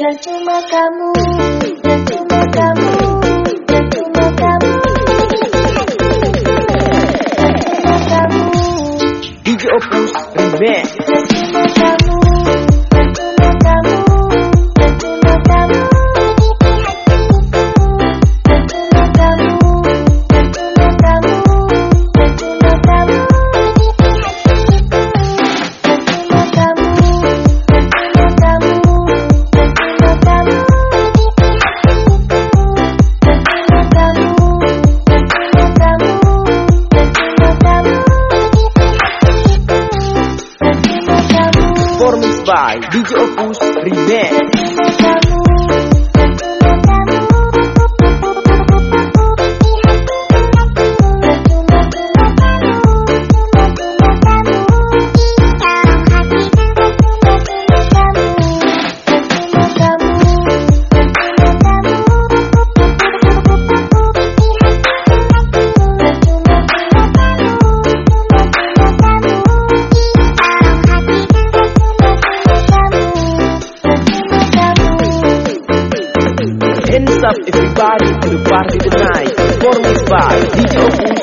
Dan cuma kamu, dan cuma kamu, dan cuma kamu, dan cuma kamu, DJ Opus Remix DJ Opus Remix up everybody to the party tonight Performance by DJ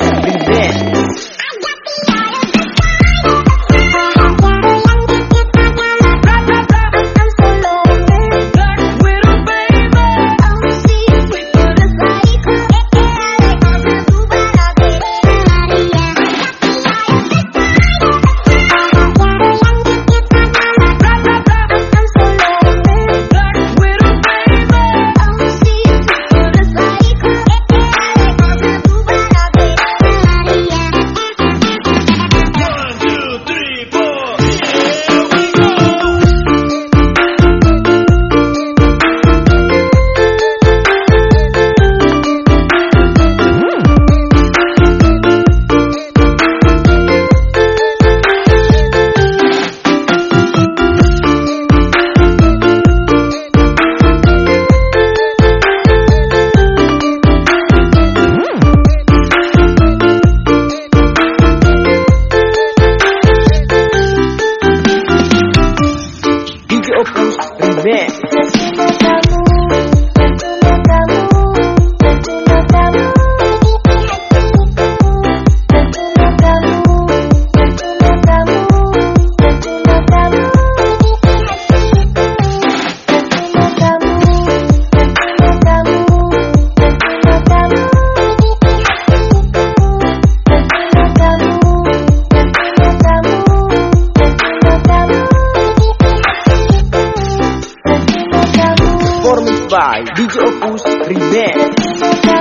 by DJ Opus Remix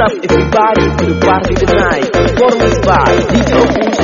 up everybody to the party tonight. Performance by DJ